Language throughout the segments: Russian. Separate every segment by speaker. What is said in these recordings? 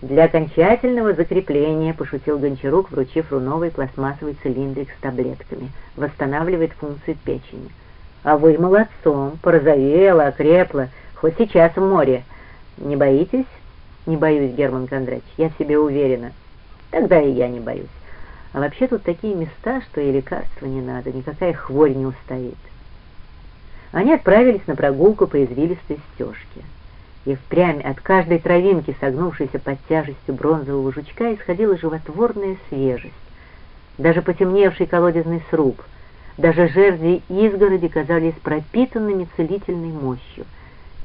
Speaker 1: «Для окончательного закрепления», — пошутил Гончарук, вручив Руновой пластмассовый цилиндрик с таблетками. «Восстанавливает функции печени». «А вы молодцом, порозовела, окрепла, хоть сейчас в море. Не боитесь?» «Не боюсь, Герман Кондратьевич, я в себе уверена». «Тогда и я не боюсь. А вообще тут такие места, что и лекарства не надо, никакая хворь не устоит». Они отправились на прогулку по извилистой стежке и впрямь от каждой травинки, согнувшейся под тяжестью бронзового жучка, исходила животворная свежесть. Даже потемневший колодезный сруб, даже жерди изгороди казались пропитанными целительной мощью.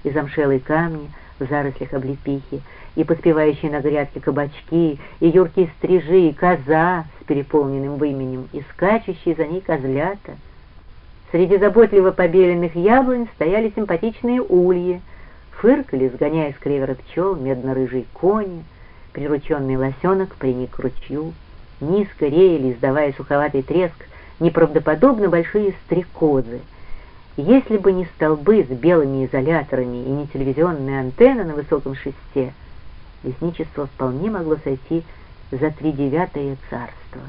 Speaker 1: И замшелые камни в зарослях облепихи, и поспевающие на грядке кабачки, и юркие стрижи, и коза с переполненным выменем, и скачущие за ней козлята. Среди заботливо побеленных яблонь стояли симпатичные ульи, Фыркали, сгоняя с клевера пчел, медно-рыжий кони, прирученный лосенок приник к ручью. Низко реяли, издавая суховатый треск, неправдоподобно большие стрекозы. Если бы не столбы с белыми изоляторами и не телевизионная антенна на высоком шесте, лесничество вполне могло сойти за тридевятое царство.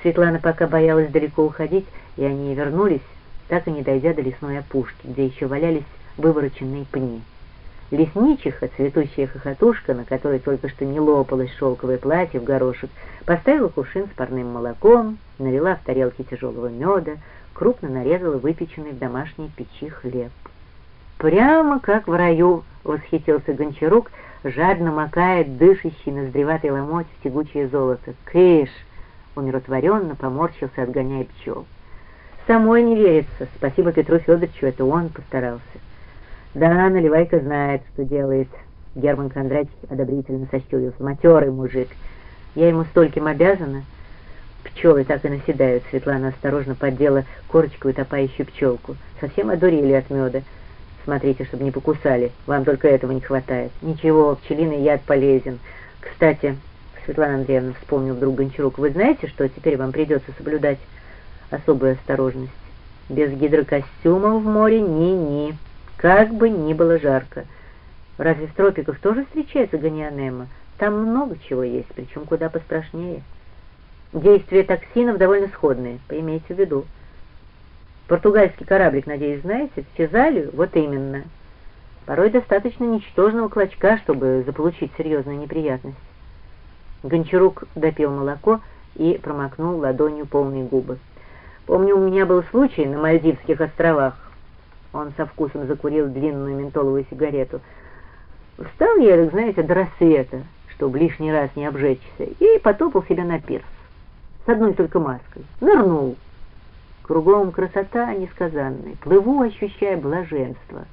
Speaker 1: Светлана пока боялась далеко уходить, и они вернулись, так и не дойдя до лесной опушки, где еще валялись вывороченные пни. Лесничиха, цветущая хохотушка, на которой только что не лопалось шелковое платье в горошек, поставила кувшин с парным молоком, налила в тарелки тяжелого меда, крупно нарезала выпеченный в домашней печи хлеб. «Прямо как в раю!» — восхитился Гончарук, жадно макает дышащий ноздреватый ломоть в тягучее золото. «Кыш!» — умиротворенно поморщился, отгоняя пчел. «Самой не верится. Спасибо Петру Федоровичу, это он постарался». «Да, Наливайка знает, что делает». Герман Кондратьевич одобрительно сощурился. «Матерый мужик. Я ему стольким обязана». Пчелы так и наседают. Светлана осторожно поддела корочку утопающую пчелку. Совсем одурели от меда. Смотрите, чтобы не покусали. Вам только этого не хватает. Ничего, пчелиный яд полезен. Кстати, Светлана Андреевна вспомнил вдруг Гончарук, вы знаете, что теперь вам придется соблюдать особую осторожность? Без гидрокостюма в море ни-ни. Как бы ни было жарко. Разве в тропиках тоже встречается гонианема? Там много чего есть, причем куда пострашнее. Действие токсинов довольно сходные, поимейте в виду. Португальский кораблик, надеюсь, знаете? В Физалию? Вот именно. Порой достаточно ничтожного клочка, чтобы заполучить серьезную неприятность. Гончарук допил молоко и промокнул ладонью полные губы. Помню, у меня был случай на Мальдивских островах. Он со вкусом закурил длинную ментоловую сигарету. Встал я, знаете, до рассвета, чтобы лишний раз не обжечься, и потопал себя на пирс. С одной только маской. Нырнул. Кругом красота несказанная. Плыву, ощущая блаженство.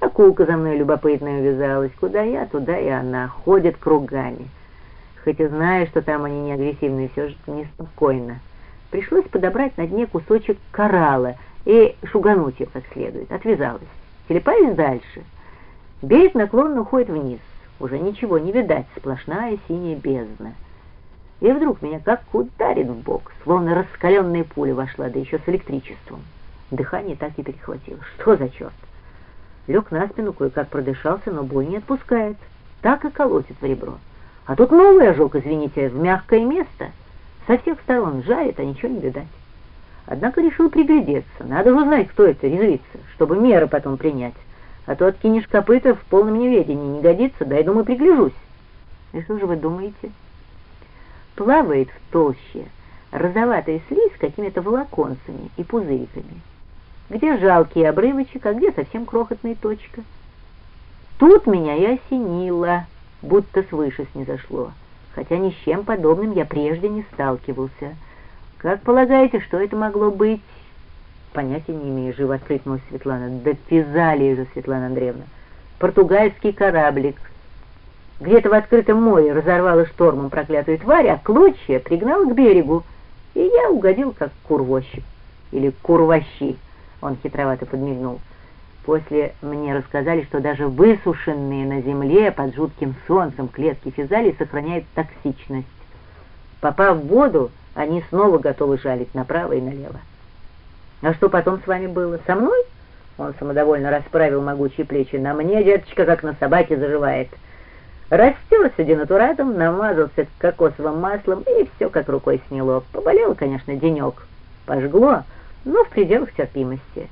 Speaker 1: Акулка за мной любопытная увязалась. Куда я, туда и она. Ходит кругами. Хоть и знаю, что там они не агрессивные, все же неспокойно. Пришлось подобрать на дне кусочек коралла — и шугануть ее как следует. Отвязалась. Телепаюсь дальше. Берег наклонно уходит вниз. Уже ничего не видать, сплошная синяя бездна. И вдруг меня как ударит в бок, словно раскаленная пуля вошла, да еще с электричеством. Дыхание так и перехватило. Что за черт? Лег на спину, кое-как продышался, но боль не отпускает. Так и колотит в ребро. А тут новый ожог, извините, в мягкое место. Со всех сторон жарит, а ничего не видать. Однако решил приглядеться. Надо же знать, кто это, резвится, чтобы меры потом принять. А то откинешь копыта в полном неведении не годится, дай, думаю, пригляжусь. И что же вы думаете? Плавает в толще розоватая слизь с какими-то волоконцами и пузыриками. Где жалкий обрывочек, а где совсем крохотная точка. Тут меня и осенило, будто свыше снизошло, хотя ни с чем подобным я прежде не сталкивался. «Как полагаете, что это могло быть?» «Понятия не имею», — живо откликнулась Светлана. «Да физалия же, Светлана Андреевна! Португальский кораблик. Где-то в открытом море разорвало штормом проклятую тварь, а клочья пригнал к берегу, и я угодил как курвощик. Или курвощи, он хитровато подмигнул. После мне рассказали, что даже высушенные на земле под жутким солнцем клетки физалии сохраняют токсичность. Попав в воду, они снова готовы жалить направо и налево. А что потом с вами было? Со мной? Он самодовольно расправил могучие плечи. На мне, деточка, как на собаке заживает. Растерся денатуратом, намазался кокосовым маслом, и все как рукой сняло. Поболело, конечно, денек. Пожгло, но в пределах терпимости.